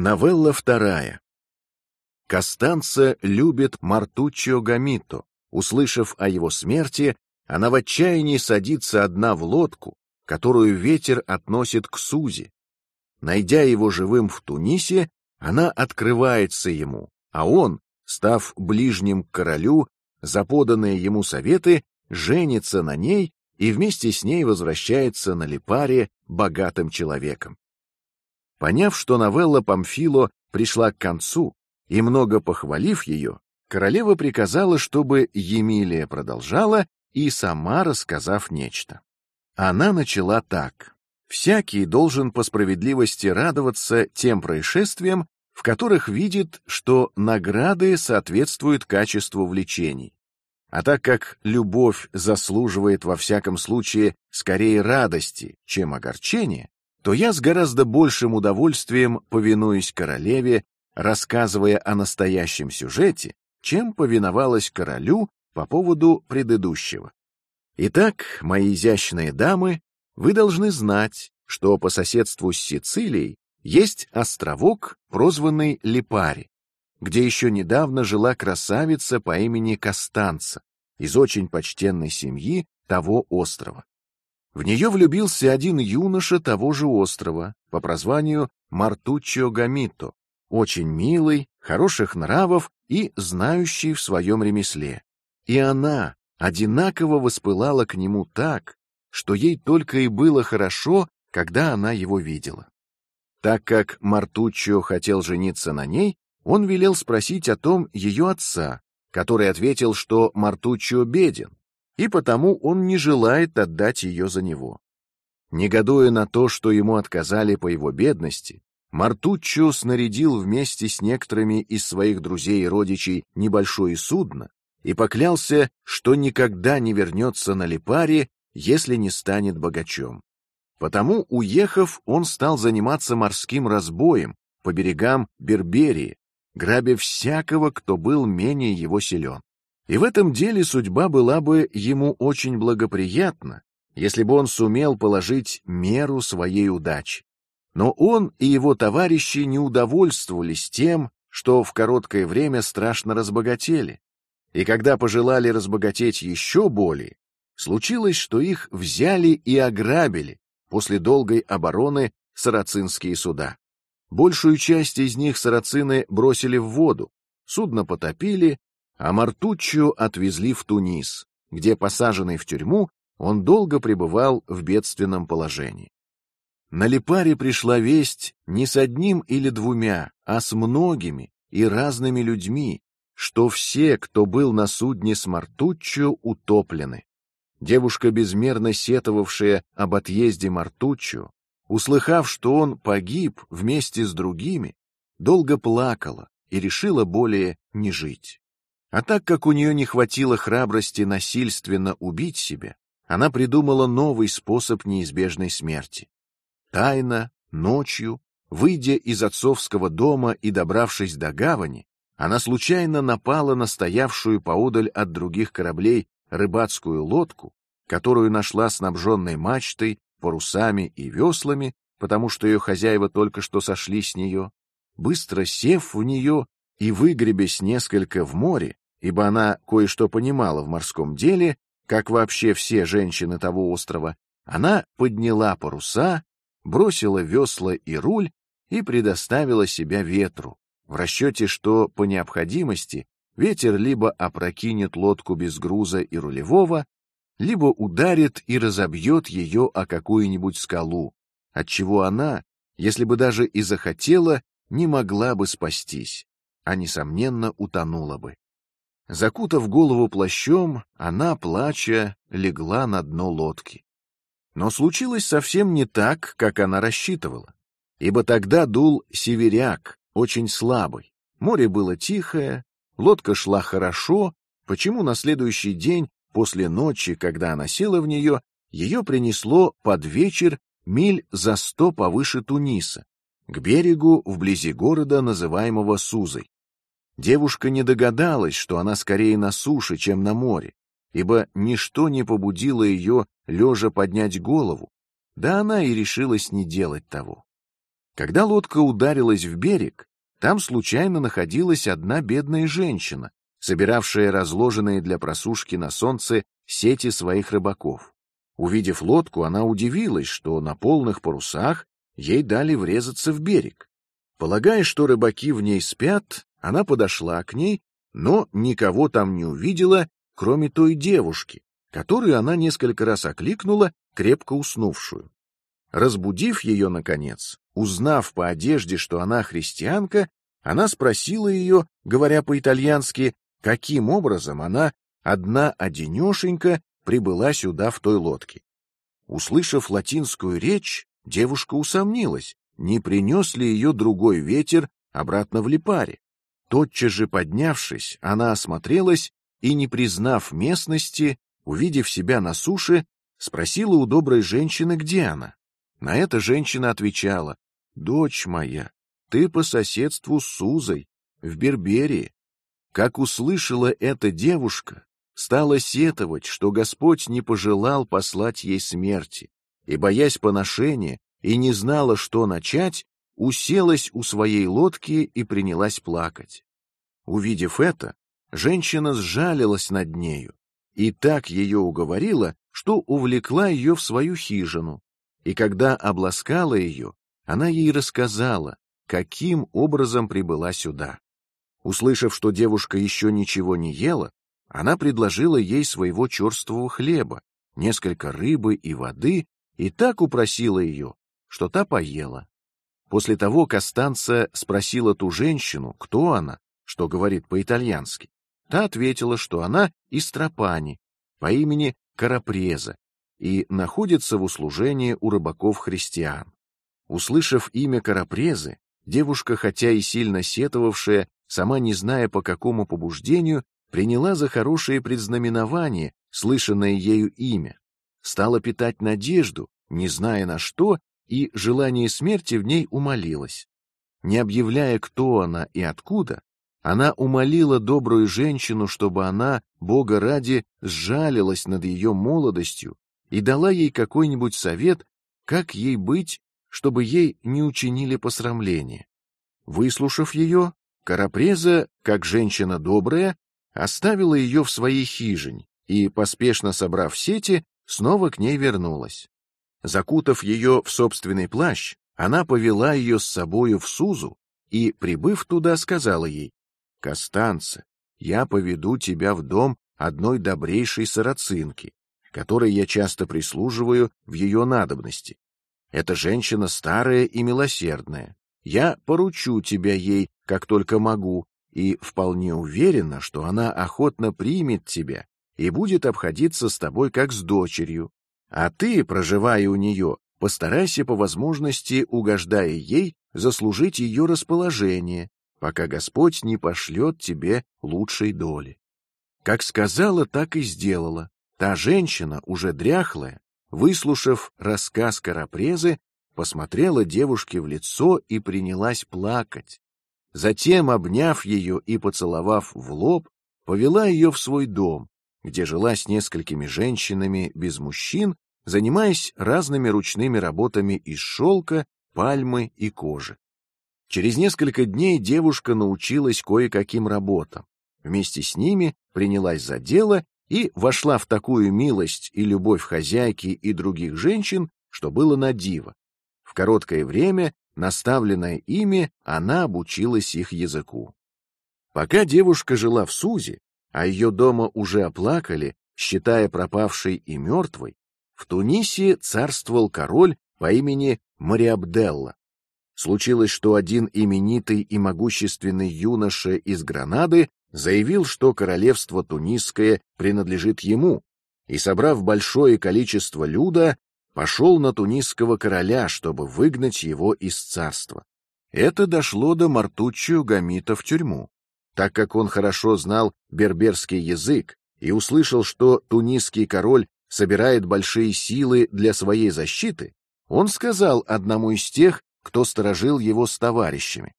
Новелла вторая. Костанца любит Мартуччо Гамито. Услышав о его смерти, она в отчаянии садится одна в лодку, которую ветер относит к Сузи. Найдя его живым в Тунисе, она открывается ему, а он, став ближним к королю, за ему советы, женится на ней и вместе с ней возвращается на Липаре богатым человеком. Поняв, что новелла Памфило пришла к концу, и много похвалив ее, королева приказала, чтобы Емилия продолжала и сама рассказав нечто. Она начала так: всякий должен по справедливости радоваться тем происшествиям, в которых видит, что награды соответствуют качеству влечений. А так как любовь заслуживает во всяком случае скорее радости, чем огорчения, то я с гораздо большим удовольствием повинуюсь королеве, рассказывая о настоящем сюжете, чем повиновалась королю по поводу предыдущего. Итак, мои изящные дамы, вы должны знать, что по соседству с Сицилией есть островок, прозванный Липари, где еще недавно жила красавица по имени Костанца из очень почтенной семьи того острова. В нее влюбился один юноша того же острова по прозванию Мартуччо Гамито, очень милый, хороших нравов и знающий в своем ремесле. И она одинаково воспылала к нему так, что ей только и было хорошо, когда она его видела. Так как Мартуччо хотел жениться на ней, он велел спросить о том ее отца, который ответил, что Мартуччо беден, и потому он не желает отдать ее за него. Негодуя на то, что ему отказали по его бедности, Мартуччо снарядил вместе с некоторыми из своих друзей и родичей небольшое судно и поклялся, что никогда не вернется на Липаре, если не станет богачом. Потому, уехав, он стал заниматься морским разбоем по берегам Берберии, грабя всякого, кто был менее его силен. И в этом деле судьба была бы ему очень благоприятна, если бы он сумел положить меру своей удачи. Но он и его товарищи не удовольствовались тем, что в короткое время страшно разбогатели, и когда пожелали разбогатеть еще более, случилось, что их взяли и ограбили после долгой обороны сарацинские суда. Большую часть из них сарацины бросили в воду, судно потопили, а Мартуччо отвезли в Тунис, где посаженный в тюрьму он долго пребывал в бедственном положении. На Липаре пришла весть не с одним или двумя, а с многими и разными людьми, что все, кто был на судне с Мартуччо, утоплены. Девушка, безмерно сетовавшая об отъезде Мартуччо, услыхав, что он погиб вместе с другими, долго плакала и решила более не жить. А так как у нее не хватило храбрости насильственно убить себя, она придумала новый способ неизбежной смерти. Тайно, ночью, выйдя из отцовского дома и добравшись до гавани, она случайно напала на стоявшую поодаль от других кораблей рыбацкую лодку, которую нашла снабженной мачтой, парусами и веслами, потому что ее хозяева только что сошли с нее. Быстро сев в нее и выгребясь несколько в море, ибо она кое-что понимала в морском деле, как вообще все женщины того острова, она подняла паруса, бросила весла и руль и предоставила себя ветру, в расчете, что по необходимости ветер либо опрокинет лодку без груза и рулевого, либо ударит и разобьет ее о какую-нибудь скалу, от чего она, если бы даже и захотела, не могла бы спастись, а несомненно утонула бы. Закутав голову плащом, она, плача, легла на дно лодки. Но случилось совсем не так, как она рассчитывала, ибо тогда дул северяк, очень слабый. Море было тихое, лодка шла хорошо. Почему на следующий день после ночи, когда она села в нее, ее принесло под вечер миль за сто повыше Туниса, к берегу вблизи города, называемого Сузой. Девушка не догадалась, что она скорее на суше, чем на море, ибо ничто не побудило ее лежа поднять голову, да она и решилась не делать того. Когда лодка ударилась в берег, там случайно находилась одна бедная женщина, собиравшая разложенные для просушки на солнце сети своих рыбаков. Увидев лодку, она удивилась, что на полных парусах ей дали врезаться в берег. Полагая, что рыбаки в ней спят, она подошла к ней, но никого там не увидела, кроме той девушки, которую она несколько раз окликнула, крепко уснувшую. Разбудив ее наконец, узнав по одежде, что она христианка, она спросила ее, говоря по-итальянски, каким образом она одна одинешенька прибыла сюда в той лодке. Услышав латинскую речь, девушка усомнилась, не принес ли ее другой ветер обратно в Липаре. Тотчас же поднявшись, она осмотрелась и, не признав местности, увидев себя на суше, спросила у доброй женщины, где она. На это женщина отвечала: "Дочь моя, ты по соседству с Сузой в Берберии". Как услышала эта девушка, стала сетовать, что Господь не пожелал послать ей смерти, и боясь поношения и не знала, что начать, уселась у своей лодки и принялась плакать. Увидев это, женщина сжалилась над нею и так ее уговорила, что увлекла ее в свою хижину. И когда обласкала ее, она ей рассказала, каким образом прибыла сюда. Услышав, что девушка еще ничего не ела, она предложила ей своего черствого хлеба, несколько рыбы и воды, и так упросила ее, что та поела. После того Костанца спросила ту женщину, кто она, что говорит по-итальянски. Та ответила, что она из Тропани, по имени Карапреза, и находится в услужении у рыбаков-христиан. Услышав имя Карапрезы, девушка, хотя и сильно сетовавшая, сама не зная по какому побуждению, приняла за хорошее предзнаменование слышанное ею имя, стала питать надежду, не зная на что, и желание смерти в ней умолилось. Не объявляя, кто она и откуда, она умолила добрую женщину, чтобы она, Бога ради, сжалилась над ее молодостью и дала ей какой-нибудь совет, как ей быть, чтобы ей не учинили посрамление. Выслушав ее, Карапреза, как женщина добрая, оставила ее в своей хижине и, поспешно собрав сети, снова к ней вернулась. Закутав ее в собственный плащ, она повела ее с собою в Сузу и, прибыв туда, сказала ей: "Костанца, я поведу тебя в дом одной добрейшей сарацинки, которой я часто прислуживаю в ее надобности. Эта женщина старая и милосердная. Я поручу тебя ей, как только могу, и вполне уверена, что она охотно примет тебя и будет обходиться с тобой как с дочерью. А ты, проживая у нее, постарайся по возможности, угождая ей, заслужить ее расположение, пока Господь не пошлет тебе лучшей доли. Как сказала, так и сделала. Та женщина, уже дряхлая, выслушав рассказ Карапрезы, посмотрела девушке в лицо и принялась плакать. Затем, обняв ее и поцеловав в лоб, повела ее в свой дом, где жила с несколькими женщинами без мужчин, занимаясь разными ручными работами из шелка, пальмы и кожи. Через несколько дней девушка научилась кое-каким работам. Вместе с ними принялась за дело и вошла в такую милость и любовь хозяйки и других женщин, что было на диво. В короткое время, наставленная ими, она обучилась их языку. Пока девушка жила в Сузе, а ее дома уже оплакали, считая пропавшей и мертвой, в Тунисе царствовал король по имени Мариабделла. Случилось, что один именитый и могущественный юноша из Гранады заявил, что королевство тунисское принадлежит ему, и, собрав большое количество люда, пошел на тунисского короля, чтобы выгнать его из царства. Это дошло до Мартуччио Гамита в тюрьму, так как он хорошо знал берберский язык и услышал, что тунисский король собирает большие силы для своей защиты. Он сказал одному из тех, кто сторожил его с товарищами: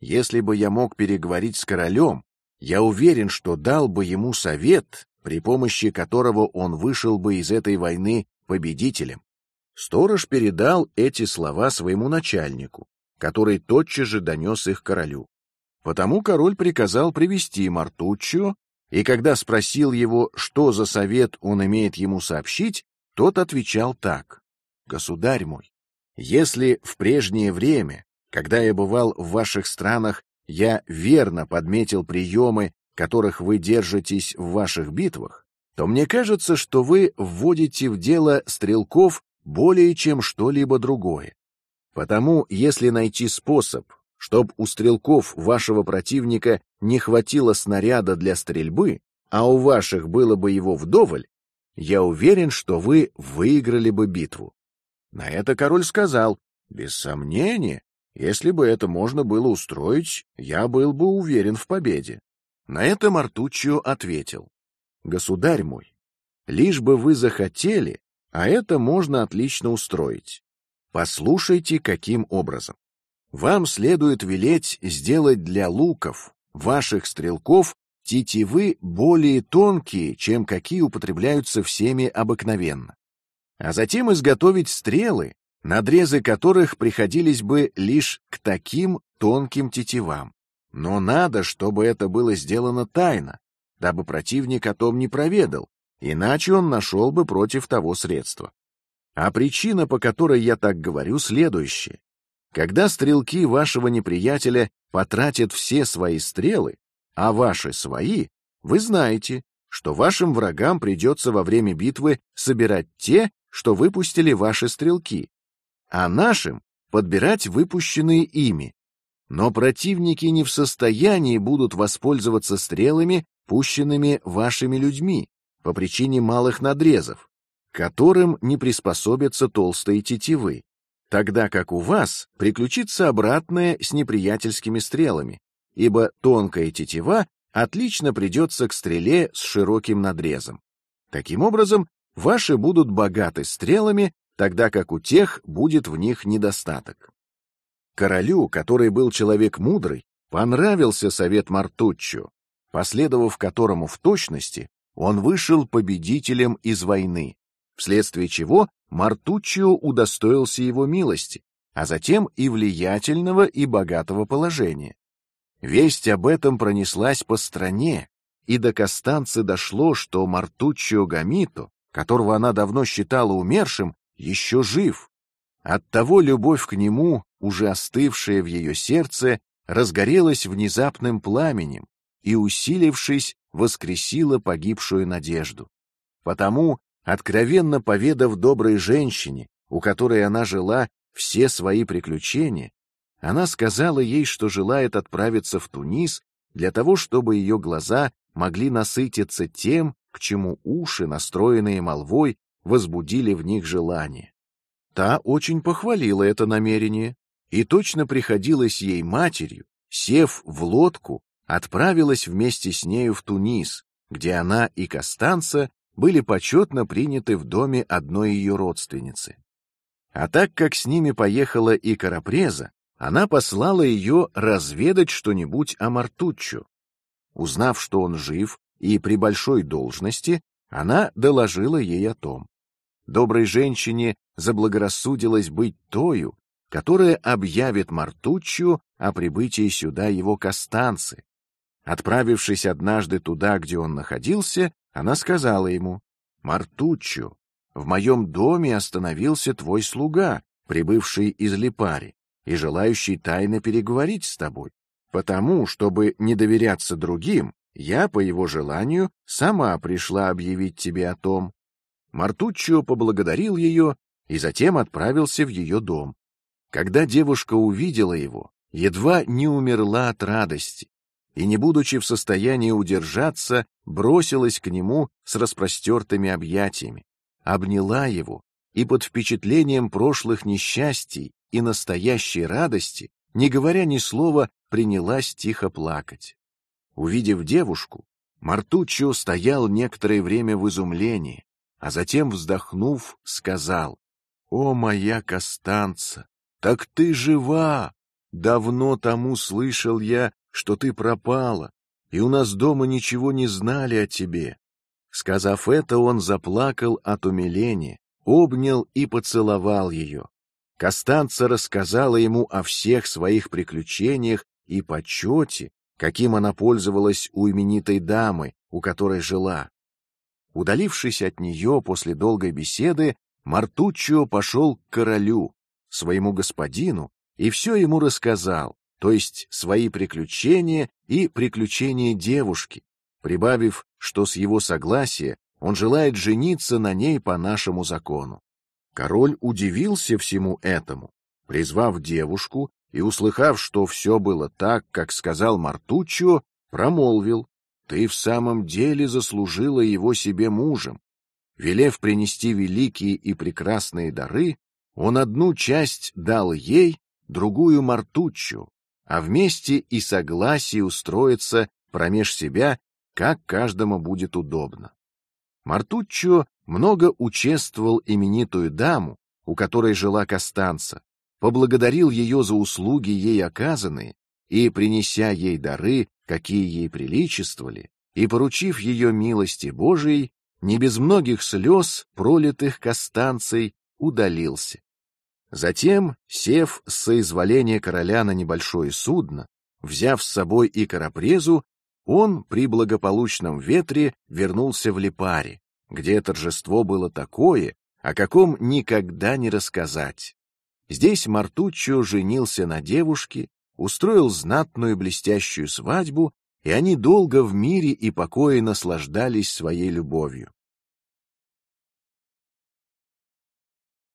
"Если бы я мог переговорить с королем, я уверен, что дал бы ему совет, при помощи которого он вышел бы из этой войны победителем. Сторож передал эти слова своему начальнику, который тотчас же донес их королю. Потому король приказал привести Мартуччо, и когда спросил его, что за совет он имеет ему сообщить, тот отвечал так: "Государь мой, если в прежнее время, когда я бывал в ваших странах, я верно подметил приемы, которых вы держитесь в ваших битвах, то мне кажется, что вы вводите в дело стрелков более чем что-либо другое. Потому, если найти способ, чтоб у стрелков вашего противника не хватило снаряда для стрельбы, а у ваших было бы его вдоволь, я уверен, что вы выиграли бы битву. На это король сказал: без сомнения, если бы это можно было устроить, я был бы уверен в победе. На это Мартуччо ответил: государь мой, лишь бы вы захотели, а это можно отлично устроить. Послушайте, каким образом. Вам следует велеть сделать для луков ваших стрелков тетивы более тонкие, чем какие употребляются всеми обыкновенно, а затем изготовить стрелы, надрезы которых приходились бы лишь к таким тонким тетивам. Но надо, чтобы это было сделано тайно, дабы противник о том не проведал, иначе он нашел бы против того средства. А причина, по которой я так говорю, следующая: когда стрелки вашего неприятеля потратят все свои стрелы, а ваши свои, вы знаете, что вашим врагам придется во время битвы собирать те, что выпустили ваши стрелки, а нашим подбирать выпущенные ими. Но противники не в состоянии будут воспользоваться стрелами, пущенными вашими людьми, по причине малых надрезов, которым не приспособятся толстые тетивы, тогда как у вас приключится обратное с неприятельскими стрелами, ибо тонкая тетива отлично придется к стреле с широким надрезом. Таким образом, ваши будут богаты стрелами, тогда как у тех будет в них недостаток. Королю, который был человек мудрый, понравился совет Мартуччо, последовав которому в точности он вышел победителем из войны, вследствие чего Мартуччо удостоился его милости, а затем и влиятельного и богатого положения. Весть об этом пронеслась по стране, и до Костанцы дошло, что Мартуччо Гамито, которого она давно считала умершим, еще жив. Оттого любовь к нему, уже остывшая в ее сердце, разгорелась внезапным пламенем и, усилившись, воскресила погибшую надежду. Потому, откровенно поведав доброй женщине, у которой она жила, все свои приключения, она сказала ей, что желает отправиться в Тунис для того, чтобы ее глаза могли насытиться тем, к чему уши, настроенные молвой, возбудили в них желание. Та очень похвалила это намерение и точно приходилась ей матерью, сев в лодку, отправилась вместе с нею в Тунис, где она и Костанца были почетно приняты в доме одной ее родственницы. А так как с ними поехала и Карапреза, она послала ее разведать что-нибудь о Мартуччо. Узнав, что он жив и при большой должности, она доложила ей о том. Доброй женщине заблагорассудилось быть тою, которая объявит Мартуччо о прибытии сюда его Костанцы. Отправившись однажды туда, где он находился, она сказала ему: "Мартуччо, в моем доме остановился твой слуга, прибывший из Липари и желающий тайно переговорить с тобой. Потому, чтобы не доверяться другим, я по его желанию сама пришла объявить тебе о том. Мартуччо поблагодарил ее и затем отправился в ее дом. Когда девушка увидела его, едва не умерла от радости и, не будучи в состоянии удержаться, бросилась к нему с распростертыми объятиями, обняла его и под впечатлением прошлых несчастий и настоящей радости, не говоря ни слова, принялась тихо плакать. Увидев девушку, Мартуччо стоял некоторое время в изумлении, а затем, вздохнув, сказал: "О моя Костанца, так ты жива! Давно тому слышал я, что ты пропала, и у нас дома ничего не знали о тебе". Сказав это, он заплакал от умиления, обнял и поцеловал ее. Костанца рассказала ему о всех своих приключениях и почете, каким она пользовалась у именитой дамы, у которой жила. Удалившись от нее после долгой беседы, Мартуччо пошел к королю, своему господину, и все ему рассказал, то есть свои приключения и приключения девушки, прибавив, что с его согласия он желает жениться на ней по нашему закону. Король удивился всему этому, призвав девушку и услыхав, что все было так, как сказал Мартуччо, промолвил: "Ты в самом деле заслужила его себе мужем". Велев принести великие и прекрасные дары, он одну часть дал ей, другую Мартуччо, а вместе и согласие устроиться промеж себя, как каждому будет удобно. Мартуччо много участвовал именитую даму, у которой жила Костанца, поблагодарил ее за услуги ей оказанные и, принеся ей дары, какие ей приличествовали, и поручив ее милости Божией, не без многих слез, пролитых Костанцей, удалился. Затем, сев с соизволения короля на небольшое судно, взяв с собой и карапрезу, он при благополучном ветре вернулся в Липаре, где торжество было такое, о каком никогда не рассказать. Здесь Мартуччо женился на девушке, устроил знатную блестящую свадьбу, и они долго в мире и покое наслаждались своей любовью.